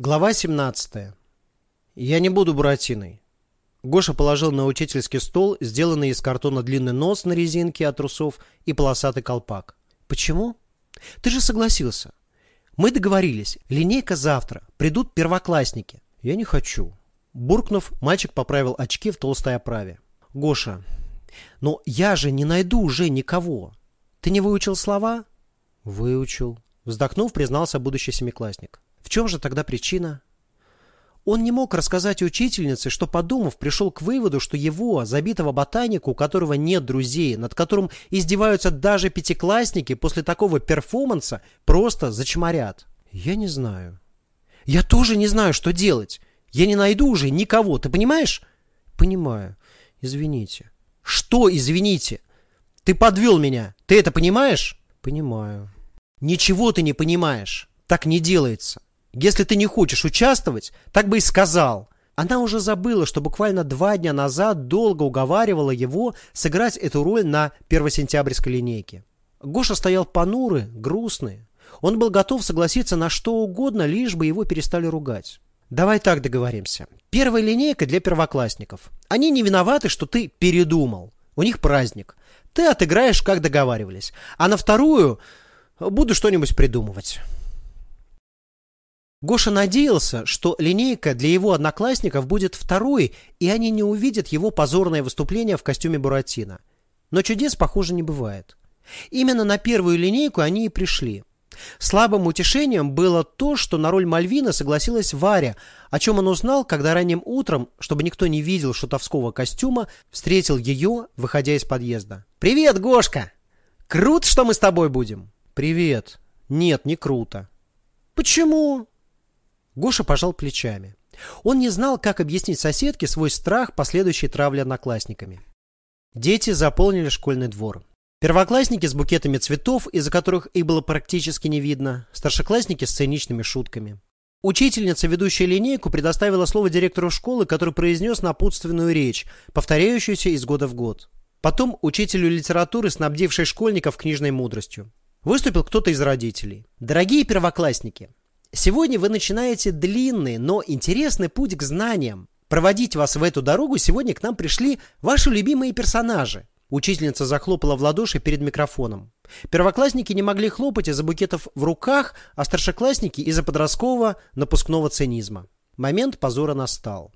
Глава 17. Я не буду Буратиной. Гоша положил на учительский стол сделанный из картона длинный нос на резинке от трусов и полосатый колпак. Почему? Ты же согласился. Мы договорились. Линейка завтра. Придут первоклассники. Я не хочу. Буркнув, мальчик поправил очки в толстой оправе. Гоша, но я же не найду уже никого. Ты не выучил слова? Выучил. Вздохнув, признался будущий семиклассник. В чем же тогда причина? Он не мог рассказать учительнице, что, подумав, пришел к выводу, что его, забитого ботанику, у которого нет друзей, над которым издеваются даже пятиклассники, после такого перформанса просто зачморят. Я не знаю. Я тоже не знаю, что делать. Я не найду уже никого, ты понимаешь? Понимаю. Извините. Что извините? Ты подвел меня. Ты это понимаешь? Понимаю. Ничего ты не понимаешь. Так не делается. Если ты не хочешь участвовать, так бы и сказал. Она уже забыла, что буквально два дня назад долго уговаривала его сыграть эту роль на первосентябрьской линейке. Гоша стоял понурый, грустный. Он был готов согласиться на что угодно, лишь бы его перестали ругать. Давай так договоримся. Первая линейка для первоклассников. Они не виноваты, что ты передумал. У них праздник. Ты отыграешь, как договаривались. А на вторую буду что-нибудь придумывать. Гоша надеялся, что линейка для его одноклассников будет второй, и они не увидят его позорное выступление в костюме Буратино. Но чудес, похоже, не бывает. Именно на первую линейку они и пришли. Слабым утешением было то, что на роль Мальвина согласилась Варя, о чем он узнал, когда ранним утром, чтобы никто не видел шутовского костюма, встретил ее, выходя из подъезда. «Привет, Гошка! Круто, что мы с тобой будем!» «Привет! Нет, не круто!» «Почему?» Гоша пожал плечами. Он не знал, как объяснить соседке свой страх последующей травли одноклассниками. Дети заполнили школьный двор. Первоклассники с букетами цветов, из-за которых их было практически не видно, старшеклассники с циничными шутками. Учительница, ведущая линейку, предоставила слово директору школы, который произнес напутственную речь, повторяющуюся из года в год. Потом учителю литературы, снабдившей школьников книжной мудростью. Выступил кто-то из родителей. Дорогие первоклассники, Сегодня вы начинаете длинный, но интересный путь к знаниям. Проводить вас в эту дорогу сегодня к нам пришли ваши любимые персонажи. Учительница захлопала в ладоши перед микрофоном. Первоклассники не могли хлопать из-за букетов в руках, а старшеклассники из-за подросткового напускного цинизма. Момент позора настал.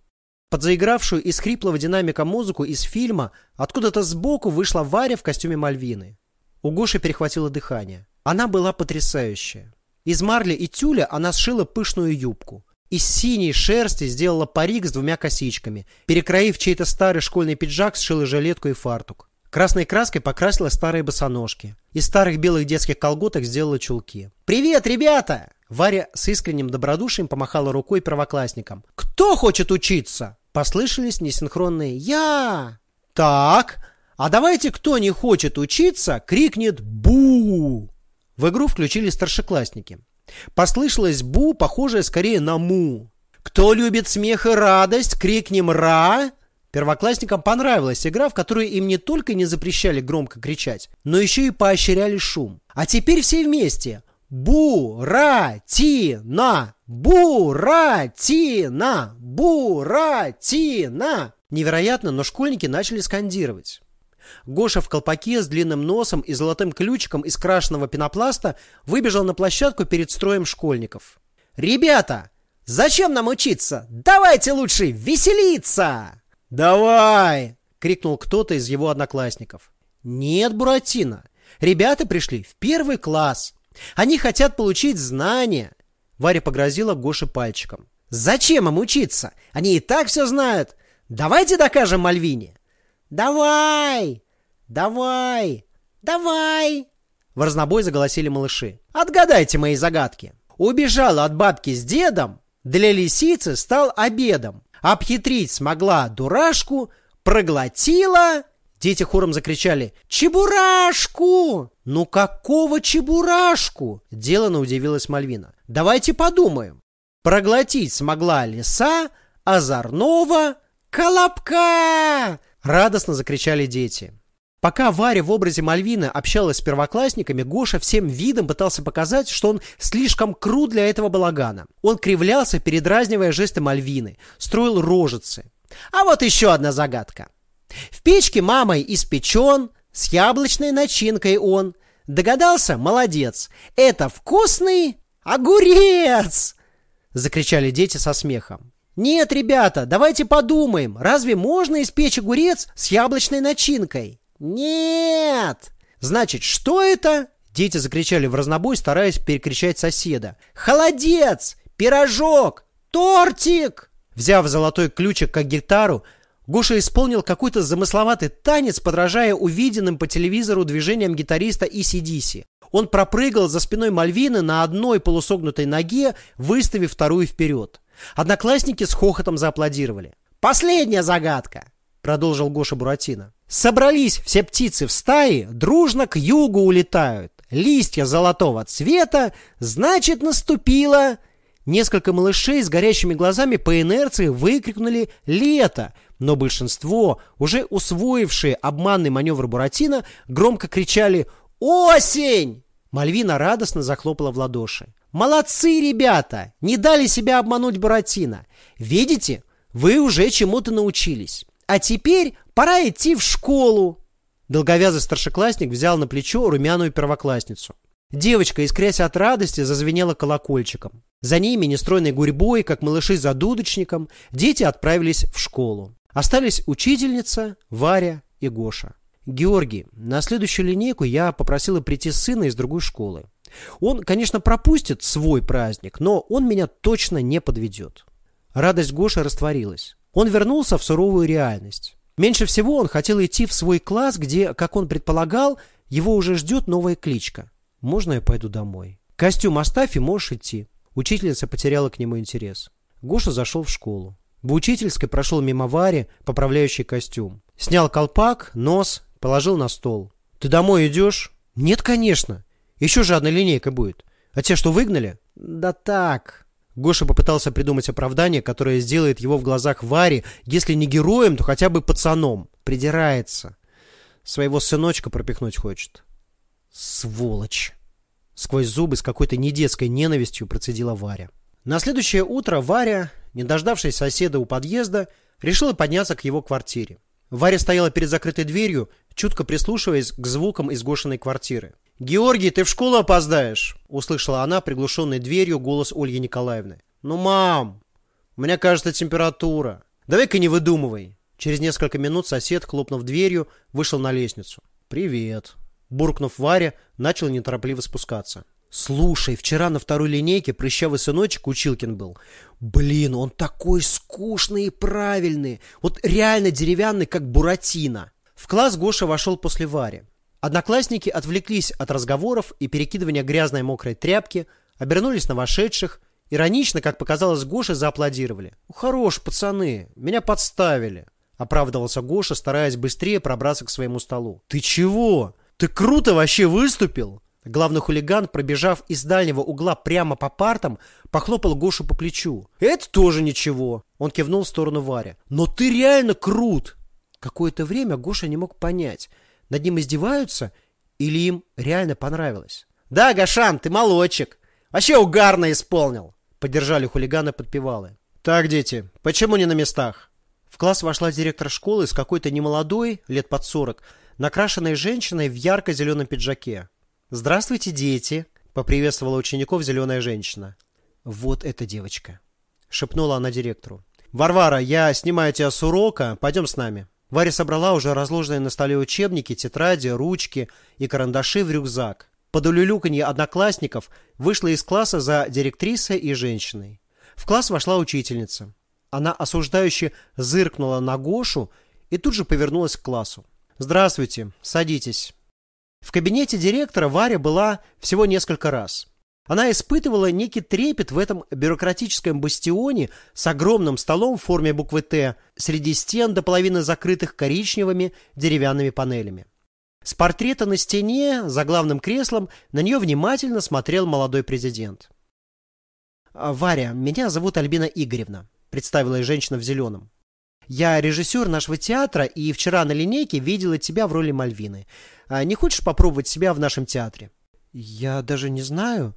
Под заигравшую из хриплого динамика музыку из фильма откуда-то сбоку вышла Варя в костюме Мальвины. У Гоши перехватило дыхание. Она была потрясающая. Из марли и тюля она сшила пышную юбку. Из синей шерсти сделала парик с двумя косичками. Перекроив чей-то старый школьный пиджак, сшила жилетку и фартук. Красной краской покрасила старые босоножки. Из старых белых детских колготок сделала чулки. «Привет, ребята!» Варя с искренним добродушием помахала рукой первоклассникам. «Кто хочет учиться?» Послышались несинхронные «Я!» «Так, а давайте кто не хочет учиться, крикнет «Бу!» В игру включили старшеклассники. Послышалось «бу», похожее скорее на «му». «Кто любит смех и радость, крикнем «ра!» Первоклассникам понравилась игра, в которой им не только не запрещали громко кричать, но еще и поощряли шум. А теперь все вместе. Бу-ра-ти-на! Бу-ра-ти-на! Бу-ра-ти-на! Невероятно, но школьники начали скандировать. Гоша в колпаке с длинным носом и золотым ключиком из крашеного пенопласта выбежал на площадку перед строем школьников. «Ребята, зачем нам учиться? Давайте лучше веселиться!» «Давай!» — крикнул кто-то из его одноклассников. «Нет, Буратино, ребята пришли в первый класс. Они хотят получить знания». Варя погрозила Гоше пальчиком. «Зачем им учиться? Они и так все знают. Давайте докажем Мальвине». «Давай! Давай! Давай!» В разнобой заголосили малыши. «Отгадайте мои загадки!» Убежала от бабки с дедом, для лисицы стал обедом. Обхитрить смогла дурашку, проглотила... Дети хором закричали «Чебурашку!» «Ну какого чебурашку?» Делано удивилась Мальвина. «Давайте подумаем. Проглотить смогла лиса озорного колобка!» Радостно закричали дети. Пока Варя в образе Мальвины общалась с первоклассниками, Гоша всем видом пытался показать, что он слишком крут для этого балагана. Он кривлялся, передразнивая жесты Мальвины, строил рожицы. А вот еще одна загадка. В печке мамой испечен, с яблочной начинкой он. Догадался? Молодец. Это вкусный огурец! Закричали дети со смехом. Нет, ребята, давайте подумаем, разве можно испечь огурец с яблочной начинкой? «Нет!» «Значит, что это?» Дети закричали в разнобой, стараясь перекричать соседа. «Холодец! Пирожок! Тортик!» Взяв золотой ключик как гитару, Гоша исполнил какой-то замысловатый танец, подражая увиденным по телевизору движениям гитариста Иси Он пропрыгал за спиной Мальвины на одной полусогнутой ноге, выставив вторую вперед. Одноклассники с хохотом зааплодировали. «Последняя загадка!» — продолжил Гоша Буратино. «Собрались все птицы в стаи, дружно к югу улетают. Листья золотого цвета, значит, наступило...» Несколько малышей с горящими глазами по инерции выкрикнули «Лето!», но большинство, уже усвоившие обманный маневр Буратино, громко кричали «Осень!». Мальвина радостно захлопала в ладоши. «Молодцы, ребята! Не дали себя обмануть Буратино! Видите, вы уже чему-то научились!» А теперь пора идти в школу. Долговязый старшеклассник взял на плечо румяную первоклассницу. Девочка, искрясь от радости, зазвенела колокольчиком. За ними, нестройной гурьбой, как малыши за дудочником, дети отправились в школу. Остались учительница, Варя и Гоша. Георгий, на следующую линейку я попросила прийти сына из другой школы. Он, конечно, пропустит свой праздник, но он меня точно не подведет. Радость Гоши растворилась. Он вернулся в суровую реальность. Меньше всего он хотел идти в свой класс, где, как он предполагал, его уже ждет новая кличка. «Можно я пойду домой?» «Костюм оставь и можешь идти». Учительница потеряла к нему интерес. Гоша зашел в школу. В учительской прошел мимо Вари, поправляющий костюм. Снял колпак, нос, положил на стол. «Ты домой идешь?» «Нет, конечно. Еще же одна линейка будет. А те что, выгнали?» «Да так», Гоша попытался придумать оправдание, которое сделает его в глазах Вари, если не героем, то хотя бы пацаном. Придирается. Своего сыночка пропихнуть хочет. Сволочь. Сквозь зубы с какой-то недетской ненавистью процедила Варя. На следующее утро Варя, не дождавшись соседа у подъезда, решила подняться к его квартире. Варя стояла перед закрытой дверью, чутко прислушиваясь к звукам из Гошиной квартиры. «Георгий, ты в школу опоздаешь!» — услышала она приглушенной дверью голос Ольги Николаевны. «Ну, мам, у меня, кажется, температура. Давай-ка не выдумывай!» Через несколько минут сосед, хлопнув дверью, вышел на лестницу. «Привет!» Буркнув Варя, начал неторопливо спускаться. «Слушай, вчера на второй линейке прыщавый сыночек Училкин был. Блин, он такой скучный и правильный. Вот реально деревянный, как Буратино». В класс Гоша вошел после Вари. Одноклассники отвлеклись от разговоров и перекидывания грязной мокрой тряпки, обернулись на вошедших, иронично, как показалось Гоше, зааплодировали. «Хорош, пацаны, меня подставили», — оправдывался Гоша, стараясь быстрее пробраться к своему столу. «Ты чего? Ты круто вообще выступил!» Главный хулиган, пробежав из дальнего угла прямо по партам, похлопал Гошу по плечу. «Это тоже ничего!» Он кивнул в сторону Варя. «Но ты реально крут!» Какое-то время Гоша не мог понять — над ним издеваются или им реально понравилось? «Да, Гашан, ты молодчик! Вообще угарно исполнил!» Поддержали хулиганы подпевалы. «Так, дети, почему не на местах?» В класс вошла директор школы с какой-то немолодой, лет под сорок, накрашенной женщиной в ярко-зеленом пиджаке. «Здравствуйте, дети!» — поприветствовала учеников зеленая женщина. «Вот эта девочка!» — шепнула она директору. «Варвара, я снимаю тебя с урока, пойдем с нами». Варя собрала уже разложенные на столе учебники, тетради, ручки и карандаши в рюкзак. Под улюлюканье одноклассников вышла из класса за директрисой и женщиной. В класс вошла учительница. Она осуждающе зыркнула на Гошу и тут же повернулась к классу. «Здравствуйте, садитесь». В кабинете директора Варя была всего несколько раз – она испытывала некий трепет в этом бюрократическом бастионе с огромным столом в форме буквы «Т» среди стен до половины закрытых коричневыми деревянными панелями. С портрета на стене, за главным креслом, на нее внимательно смотрел молодой президент. «Варя, меня зовут Альбина Игоревна», — представила женщина в зеленом. Я режиссер нашего театра и вчера на линейке видела тебя в роли Мальвины. А не хочешь попробовать себя в нашем театре? Я даже не знаю.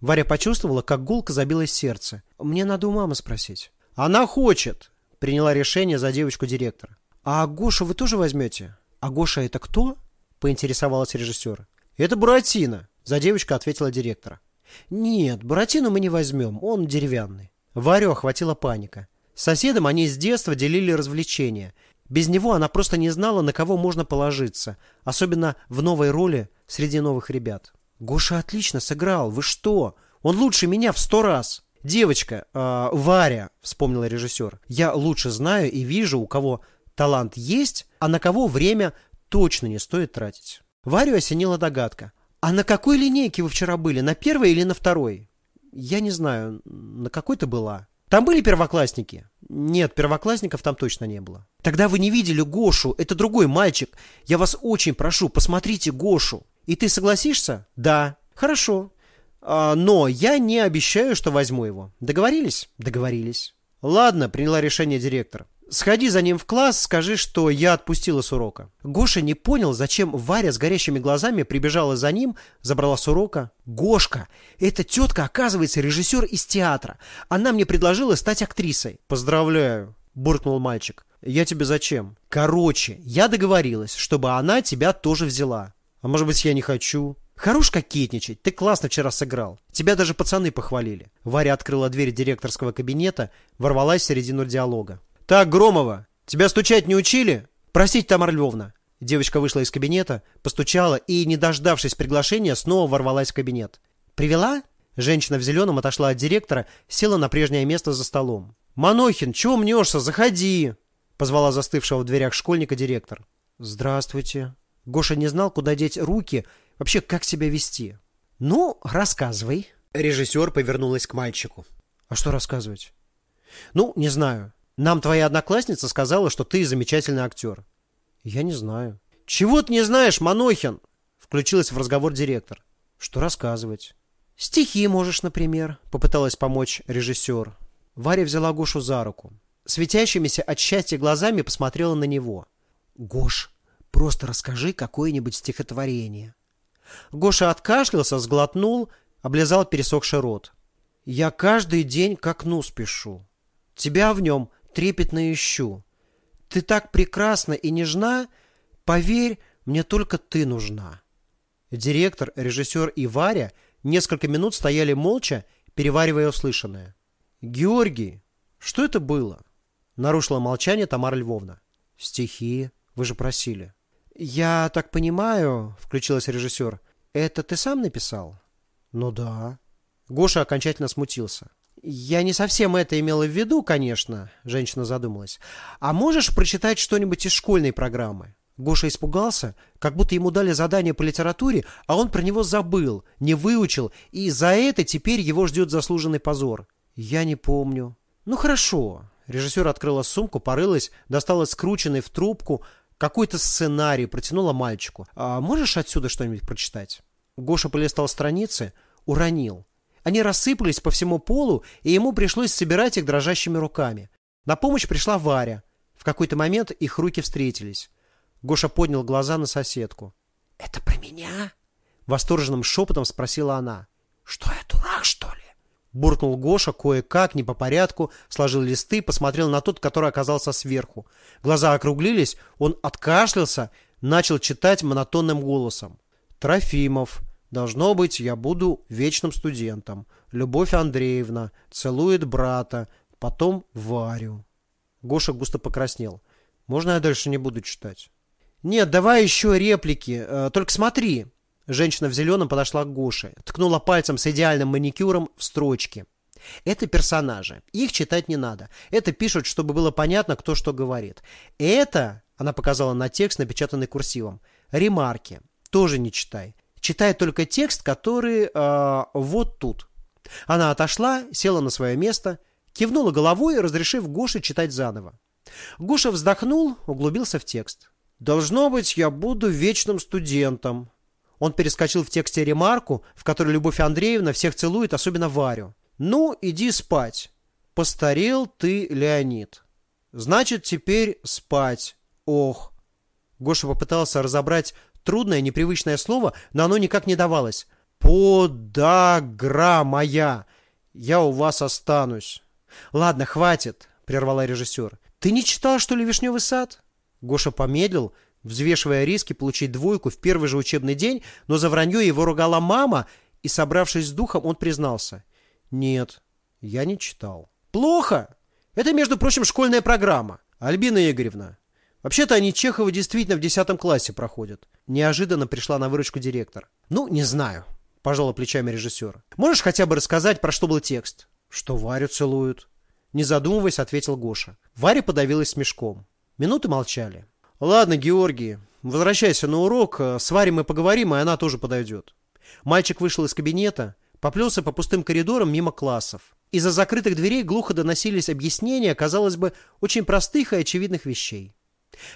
Варя почувствовала, как гулко забилось сердце. Мне надо у мамы спросить. Она хочет, приняла решение за девочку директора. А Гошу вы тоже возьмете? А Гоша это кто? Поинтересовалась режиссер. Это Буратино, за девочку ответила директора. Нет, Буратино мы не возьмем, он деревянный. Варю охватила паника. Соседом они с детства делили развлечения. Без него она просто не знала, на кого можно положиться, особенно в новой роли среди новых ребят. Гоша отлично сыграл, вы что? Он лучше меня в сто раз. Девочка, э, Варя, вспомнила режиссер, я лучше знаю и вижу, у кого талант есть, а на кого время точно не стоит тратить. Варю осенила догадка. А на какой линейке вы вчера были, на первой или на второй? Я не знаю, на какой то была. Там были первоклассники? Нет, первоклассников там точно не было. Тогда вы не видели Гошу, это другой мальчик. Я вас очень прошу, посмотрите Гошу. И ты согласишься? Да. Хорошо. А, но я не обещаю, что возьму его. Договорились? Договорились. Ладно, приняла решение директор. Сходи за ним в класс, скажи, что я отпустила с урока. Гоша не понял, зачем Варя с горящими глазами прибежала за ним, забрала с урока. Гошка, эта тетка, оказывается, режиссер из театра. Она мне предложила стать актрисой. Поздравляю, буркнул мальчик. Я тебе зачем? Короче, я договорилась, чтобы она тебя тоже взяла. А может быть, я не хочу? Хорош кокетничать, ты классно вчера сыграл. Тебя даже пацаны похвалили. Варя открыла дверь директорского кабинета, ворвалась в середину диалога. Так, Громова, тебя стучать не учили? Простите, Тамара Львовна. Девочка вышла из кабинета, постучала и, не дождавшись приглашения, снова ворвалась в кабинет. «Привела?» Женщина в зеленом отошла от директора, села на прежнее место за столом. «Манохин, чего мнешься? Заходи!» Позвала застывшего в дверях школьника директор. «Здравствуйте». Гоша не знал, куда деть руки, вообще как себя вести. «Ну, рассказывай». Режиссер повернулась к мальчику. «А что рассказывать?» «Ну, не знаю. Нам твоя одноклассница сказала, что ты замечательный актер. Я не знаю. Чего ты не знаешь, Манохин? Включилась в разговор директор. Что рассказывать? Стихи можешь, например, попыталась помочь режиссер. Варя взяла Гошу за руку. Светящимися от счастья глазами посмотрела на него. Гош, просто расскажи какое-нибудь стихотворение. Гоша откашлялся, сглотнул, облизал пересохший рот. Я каждый день к окну спешу. Тебя в нем трепетно ищу. Ты так прекрасна и нежна, поверь, мне только ты нужна. Директор, режиссер и Варя несколько минут стояли молча, переваривая услышанное. Георгий, что это было? Нарушила молчание Тамара Львовна. Стихи, вы же просили. Я так понимаю, включилась режиссер, это ты сам написал? Ну да. Гоша окончательно смутился. Я не совсем это имела в виду, конечно, женщина задумалась. А можешь прочитать что-нибудь из школьной программы? Гоша испугался, как будто ему дали задание по литературе, а он про него забыл, не выучил, и за это теперь его ждет заслуженный позор. Я не помню. Ну хорошо. Режиссер открыла сумку, порылась, достала скрученный в трубку какой-то сценарий, протянула мальчику. А можешь отсюда что-нибудь прочитать? Гоша полистал страницы, уронил. Они рассыпались по всему полу, и ему пришлось собирать их дрожащими руками. На помощь пришла Варя. В какой-то момент их руки встретились. Гоша поднял глаза на соседку. «Это про меня?» Восторженным шепотом спросила она. «Что я, дурак, что ли?» Буркнул Гоша кое-как, не по порядку, сложил листы, посмотрел на тот, который оказался сверху. Глаза округлились, он откашлялся, начал читать монотонным голосом. «Трофимов, Должно быть, я буду вечным студентом. Любовь Андреевна целует брата, потом Варю. Гоша густо покраснел. Можно я дальше не буду читать? Нет, давай еще реплики. Э, только смотри. Женщина в зеленом подошла к Гоше, ткнула пальцем с идеальным маникюром в строчки. Это персонажи. Их читать не надо. Это пишут, чтобы было понятно, кто что говорит. Это, она показала на текст, напечатанный курсивом, ремарки. Тоже не читай читает только текст, который э, вот тут. Она отошла, села на свое место, кивнула головой, разрешив Гоше читать заново. Гоша вздохнул, углубился в текст. «Должно быть, я буду вечным студентом». Он перескочил в тексте ремарку, в которой Любовь Андреевна всех целует, особенно Варю. «Ну, иди спать. Постарел ты, Леонид». Значит, теперь спать. Ох. Гоша попытался разобрать трудное, непривычное слово, но оно никак не давалось. Подагра моя. Я у вас останусь. Ладно, хватит, прервала режиссер. Ты не читал, что ли, «Вишневый сад»? Гоша помедлил, взвешивая риски получить двойку в первый же учебный день, но за вранье его ругала мама, и, собравшись с духом, он признался. Нет, я не читал. Плохо. Это, между прочим, школьная программа. Альбина Игоревна, вообще-то они Чехова действительно в 10 классе проходят. Неожиданно пришла на выручку директор. Ну, не знаю, пожала плечами режиссер. Можешь хотя бы рассказать, про что был текст? Что Варю целуют. Не задумываясь, ответил Гоша. Варя подавилась смешком. Минуты молчали. Ладно, Георгий, возвращайся на урок. С Варей мы поговорим, и она тоже подойдет. Мальчик вышел из кабинета, поплелся по пустым коридорам мимо классов. Из-за закрытых дверей глухо доносились объяснения, казалось бы, очень простых и очевидных вещей.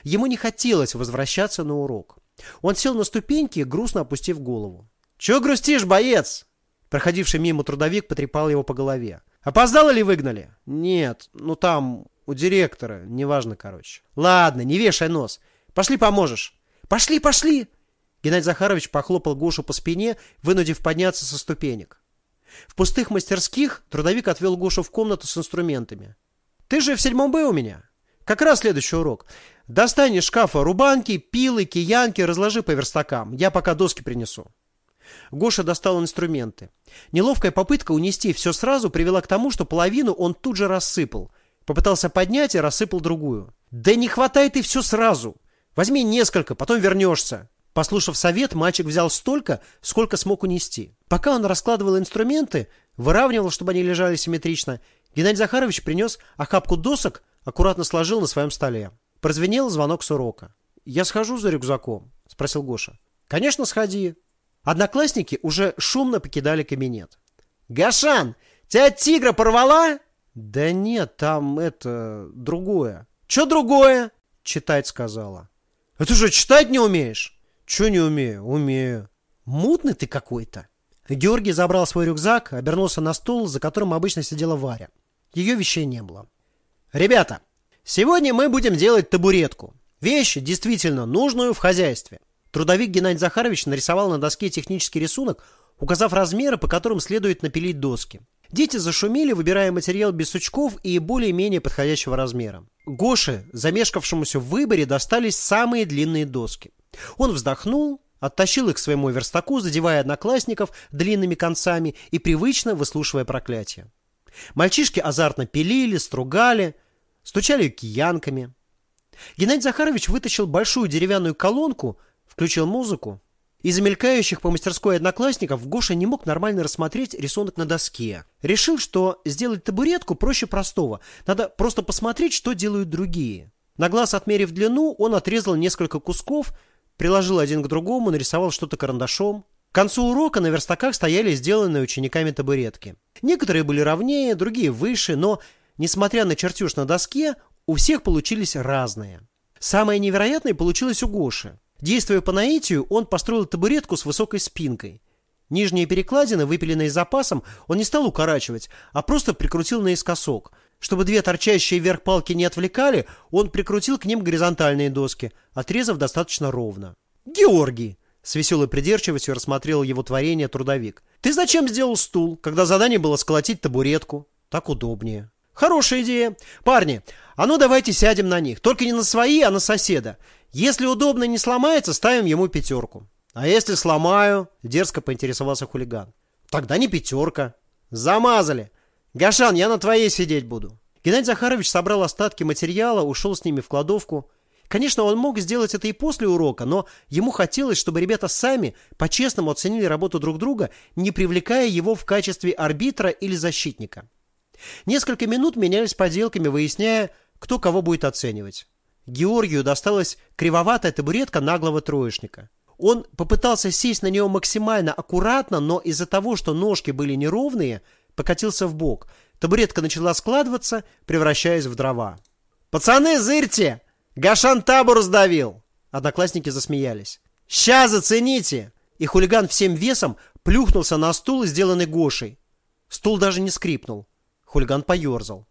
Ему не хотелось возвращаться на урок. Он сел на ступеньки, грустно опустив голову. «Чего грустишь, боец?» Проходивший мимо трудовик потрепал его по голове. «Опоздал или выгнали?» «Нет, ну там, у директора, неважно, короче». «Ладно, не вешай нос. Пошли поможешь». «Пошли, пошли!» Геннадий Захарович похлопал Гошу по спине, вынудив подняться со ступенек. В пустых мастерских трудовик отвел Гошу в комнату с инструментами. «Ты же в седьмом Б у меня. Как раз следующий урок. Достань из шкафа рубанки, пилы, киянки, разложи по верстакам. Я пока доски принесу». Гоша достал инструменты. Неловкая попытка унести все сразу привела к тому, что половину он тут же рассыпал. Попытался поднять и рассыпал другую. «Да не хватает и все сразу. Возьми несколько, потом вернешься». Послушав совет, мальчик взял столько, сколько смог унести. Пока он раскладывал инструменты, выравнивал, чтобы они лежали симметрично, Геннадий Захарович принес охапку досок, аккуратно сложил на своем столе. Прозвенел звонок с урока. «Я схожу за рюкзаком?» – спросил Гоша. «Конечно, сходи». Одноклассники уже шумно покидали кабинет. «Гашан, тебя тигра порвала?» «Да нет, там это... другое». «Че другое?» – читать сказала. «Это же читать не умеешь?» «Че не умею?» «Умею». «Мутный ты какой-то». Георгий забрал свой рюкзак, обернулся на стул, за которым обычно сидела Варя. Ее вещей не было. «Ребята, сегодня мы будем делать табуретку. Вещь, действительно, нужную в хозяйстве». Трудовик Геннадий Захарович нарисовал на доске технический рисунок, указав размеры, по которым следует напилить доски. Дети зашумели, выбирая материал без сучков и более-менее подходящего размера. Гоше, замешкавшемуся в выборе, достались самые длинные доски. Он вздохнул, оттащил их к своему верстаку, задевая одноклассников длинными концами и привычно выслушивая проклятия. Мальчишки азартно пилили, стругали, стучали киянками. Геннадий Захарович вытащил большую деревянную колонку, включил музыку. Из замелькающих по мастерской одноклассников Гоша не мог нормально рассмотреть рисунок на доске. Решил, что сделать табуретку проще простого. Надо просто посмотреть, что делают другие. На глаз отмерив длину, он отрезал несколько кусков, приложил один к другому, нарисовал что-то карандашом. К концу урока на верстаках стояли сделанные учениками табуретки. Некоторые были ровнее, другие выше, но, несмотря на чертеж на доске, у всех получились разные. Самое невероятное получилось у Гоши. Действуя по наитию, он построил табуретку с высокой спинкой. Нижние перекладины, выпиленные запасом, он не стал укорачивать, а просто прикрутил наискосок. Чтобы две торчащие вверх палки не отвлекали, он прикрутил к ним горизонтальные доски, отрезав достаточно ровно. «Георгий!» С веселой придирчивостью рассмотрел его творение трудовик. «Ты зачем сделал стул, когда задание было сколотить табуретку? Так удобнее». «Хорошая идея. Парни, а ну давайте сядем на них. Только не на свои, а на соседа. Если удобно не сломается, ставим ему пятерку». «А если сломаю?» – дерзко поинтересовался хулиган. «Тогда не пятерка». «Замазали. Гашан, я на твоей сидеть буду». Геннадий Захарович собрал остатки материала, ушел с ними в кладовку – Конечно, он мог сделать это и после урока, но ему хотелось, чтобы ребята сами по-честному оценили работу друг друга, не привлекая его в качестве арбитра или защитника. Несколько минут менялись поделками, выясняя, кто кого будет оценивать. Георгию досталась кривоватая табуретка наглого троечника. Он попытался сесть на нее максимально аккуратно, но из-за того, что ножки были неровные, покатился в бок. Табуретка начала складываться, превращаясь в дрова. «Пацаны, зырьте!» Гашан табур сдавил!» Одноклассники засмеялись. «Ща зацените!» И хулиган всем весом плюхнулся на стул, сделанный Гошей. Стул даже не скрипнул. Хулиган поерзал.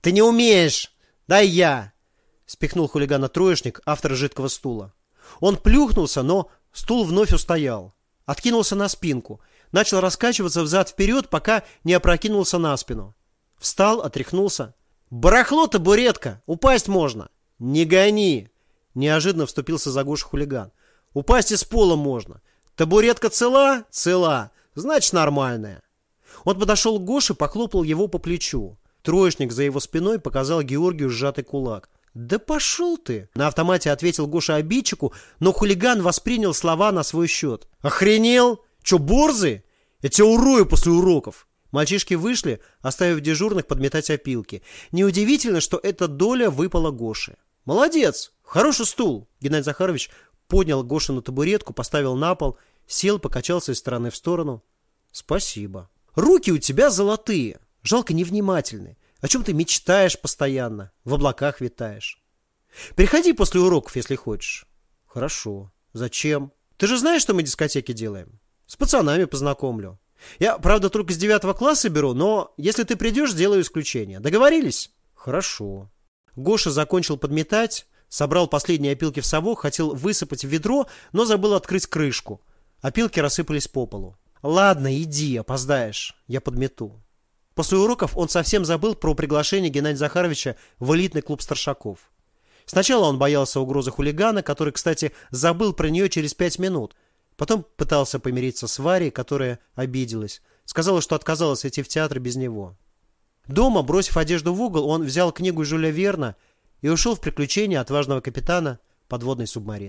«Ты не умеешь!» «Дай я!» — спихнул хулигана троечник, автор жидкого стула. Он плюхнулся, но стул вновь устоял. Откинулся на спинку. Начал раскачиваться взад-вперед, пока не опрокинулся на спину. Встал, отряхнулся. «Барахло табуретка! Упасть можно!» «Не гони!» Неожиданно вступился за Гошу хулиган. «Упасть из пола можно. Табуретка цела? Цела. Значит, нормальная». Он подошел к Гоше, похлопал его по плечу. Троечник за его спиной показал Георгию сжатый кулак. «Да пошел ты!» На автомате ответил Гоша обидчику, но хулиган воспринял слова на свой счет. «Охренел? Че, борзый? Я тебя урою после уроков!» Мальчишки вышли, оставив дежурных подметать опилки. Неудивительно, что эта доля выпала Гоше. «Молодец! Хороший стул!» Геннадий Захарович поднял Гошину табуретку, поставил на пол, сел, покачался из стороны в сторону. «Спасибо. Руки у тебя золотые, жалко невнимательные. О чем ты мечтаешь постоянно? В облаках витаешь. Приходи после уроков, если хочешь. Хорошо. Зачем? Ты же знаешь, что мы дискотеки делаем? С пацанами познакомлю. Я, правда, только с девятого класса беру, но если ты придешь, сделаю исключение. Договорились? Хорошо. Гоша закончил подметать, собрал последние опилки в совок, хотел высыпать в ведро, но забыл открыть крышку. Опилки рассыпались по полу. Ладно, иди, опоздаешь. Я подмету. После уроков он совсем забыл про приглашение Геннадия Захаровича в элитный клуб старшаков. Сначала он боялся угрозы хулигана, который, кстати, забыл про нее через пять минут. Потом пытался помириться с Варей, которая обиделась. Сказала, что отказалась идти в театр без него. Дома, бросив одежду в угол, он взял книгу Жюля Верна и ушел в приключения отважного капитана подводной субмарины.